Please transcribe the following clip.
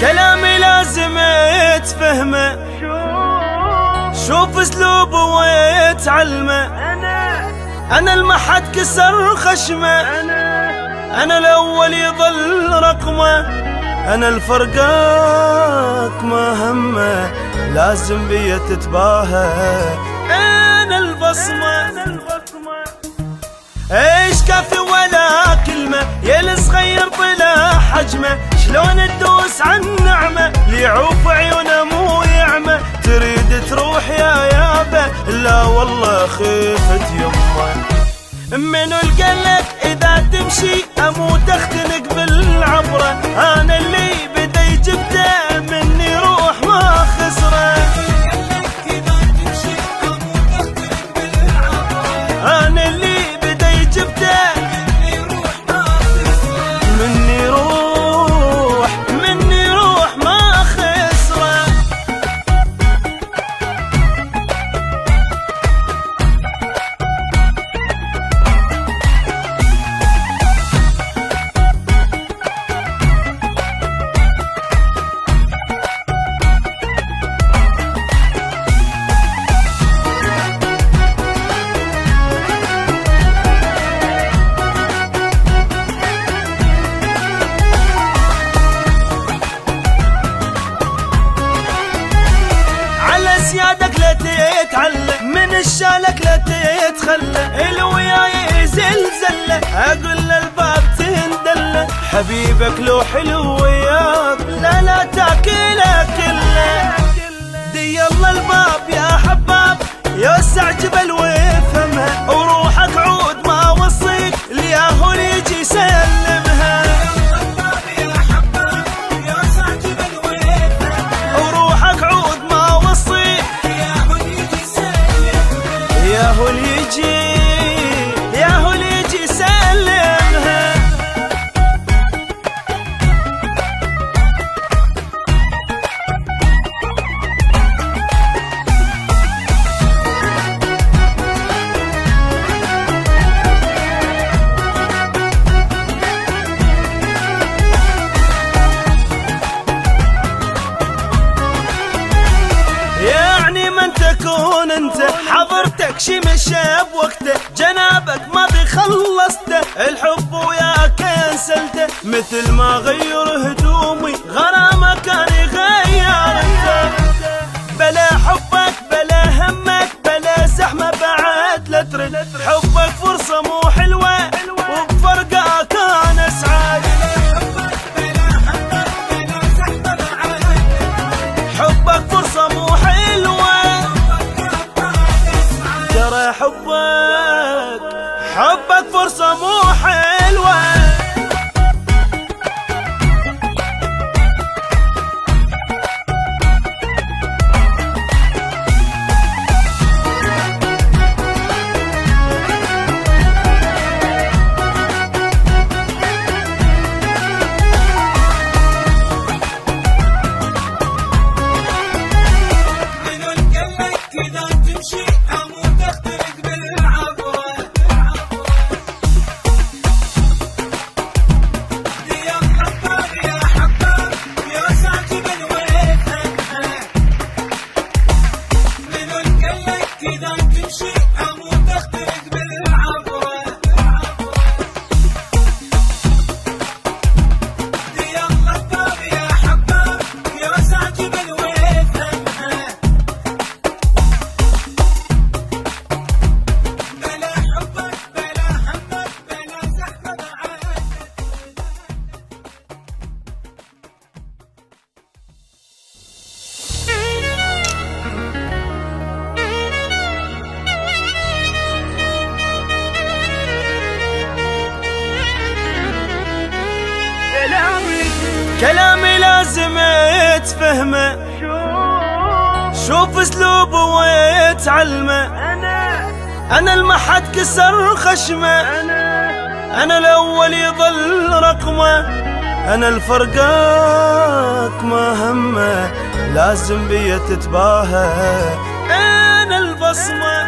كلامي لازم يتفهمه. شوف اسلوبه ويتعلمه. أنا المحد كسر خشمه. أنا الأول يظل رقمه. أنا الفرقاك ما همه. لازم بيا تتباهى. أنا البصمة. إيش كافي ولا كلمة. يا الصغير طلع حجمة. شلون تدوس عن نعمة ليعوف عيونه مو يعمى. تريد تروح يا يابا لا والله خيفت يمه. منو القلك إذا تمشي؟ أموت أختنق بالعبرة. أنا اللي بدي جبته مني روح ما خسره. من الشالك لا تتخلى الوياي زلزلة أقول للباب تندلة. حبيبك لو حلو وياك لا لا تاكله كله. دي الله الباب يا حباب يوسع جبل ويفهمها تكون انت. حضرتك شي مشى بوقته. جنابك ما بخلصته الحب وياك كنسلته مثل ما غير هدومي غرامة كان يغير انت بلا حبك بلا همك بلا زحمة بعد لا ترد. حبك كلامي لازم يتفهمه. شوف اسلوبه ويتعلمه. أنا المحد كسر خشمه. أنا الأول يظل رقمه. أنا الفرقاك ما همه. لازم بيا تتباهى أنا البصمة.